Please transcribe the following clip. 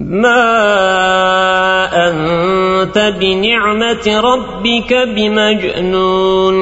ما أنت بنعمة ربك بمجنون